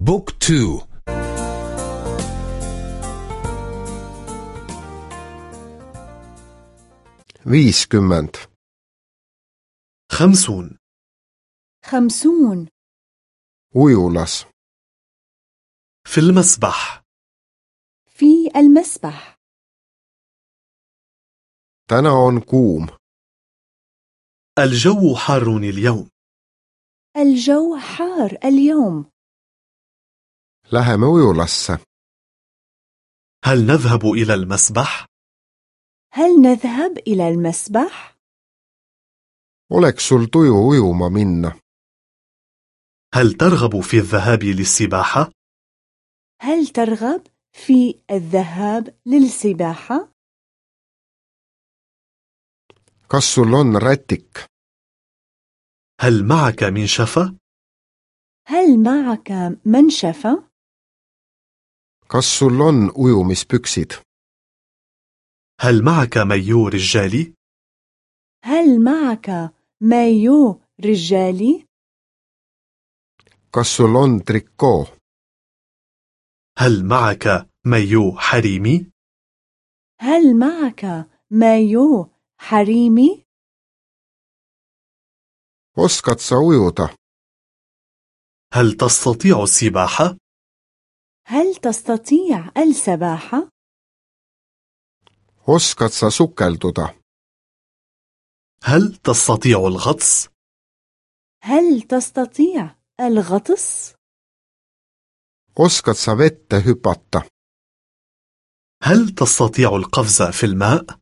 بوك تو. Viiskümmend. خمسون. خمسون. Ujulas في المسبح. في المسبح. On kuum. الجو حار اليوم. الجو حار اليوم. Läheme ujulasse هل نذهب إلى المسبح؟ هل نذهب إلى المسبح؟ oleks sul tuju ujuma minna هل ترغب في الذهاب للسباحة؟ هل ترغب في الذهاب للسباحة؟ kas sul on rätik هل معك منشفة؟ هل معك منشفة؟ Kas sul on ujumispüksid هل معك مايو رجالي؟ هل معك مايو رجالي؟ kas sul on trikoo هل معك مايو حريمي؟ هل معك مايو حريمي؟ oskad sa ujuda هل تستطيع السباحة؟ هل تستطيع السباحة؟ oskad sa sukelduda هل تستطيع الغطس؟ هل تستطيع الغطس؟ oskad sa vette hüpata هل تستطيع القفز في الماء؟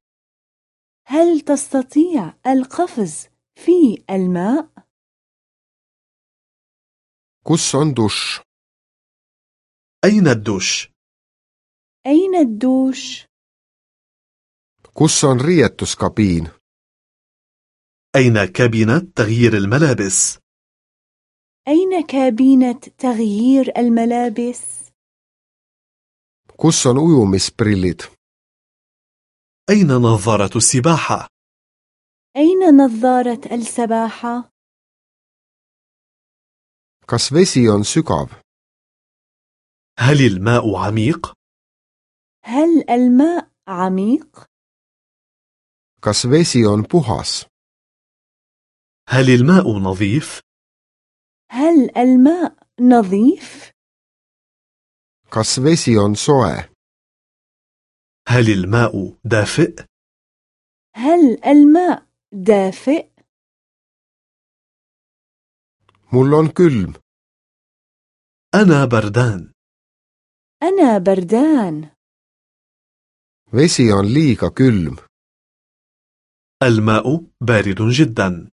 هل تستطيع القفز في الماء؟ kus on dušš أين الدوش؟ أين الدوش؟ kus on riietuskabiin أين كابينة تغيير الملابس؟ أين كابينة تغيير الملابس؟ kus on ujumisprillid أين نظارة السباحة؟ أين نظارة السباحة؟ kas vesi on sügav هل الماء عميق؟ هل الماء عميق؟ kas vesi on puhas هل الماء نظيف؟ هل الماء نظيف؟ kas vesi on soe هل الماء دافئ؟ هل الماء دافئ؟ mul on külm أنا بردان أنا بردان. الماء بارد جدا.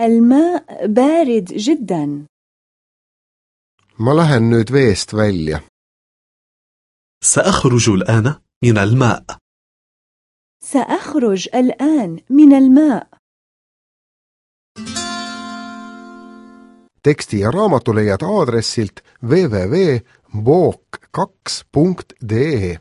الماء بارد جدا. Ma lähen nüüd veest välja. سأخرج الآن من الماء. سأخرج الآن من الماء. Teksti raamatu leiate aadressilt kaks.de